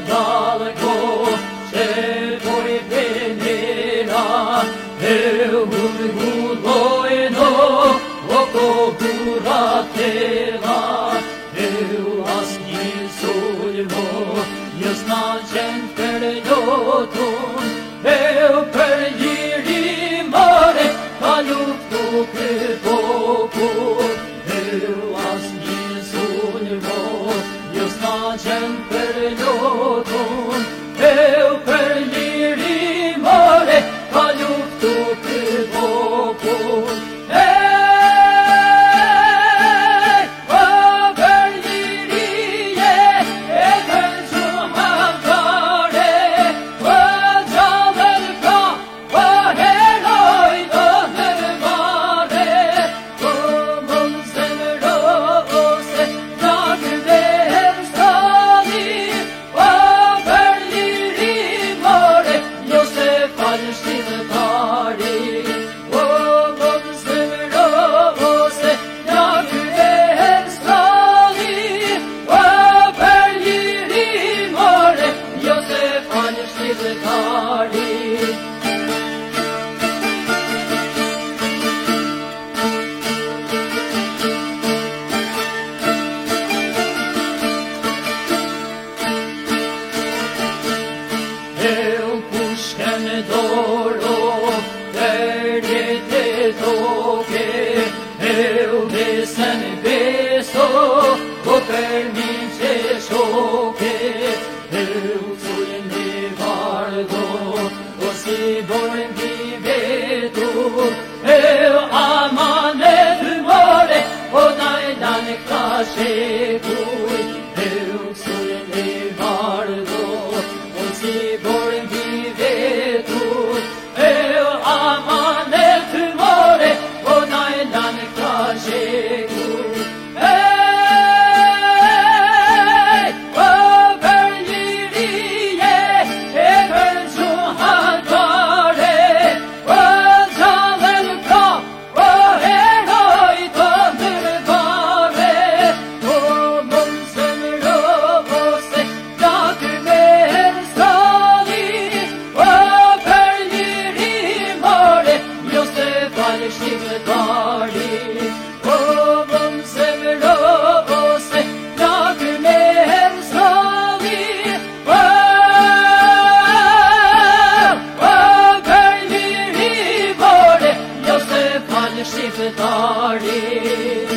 далеко, ще поріпинина, Евгун гудойно, око буратила, Евгас не сульмо, ясна чем перед ayrı talip Eu buscan dolo, verde te beso, o permiso choque, llegó iftarı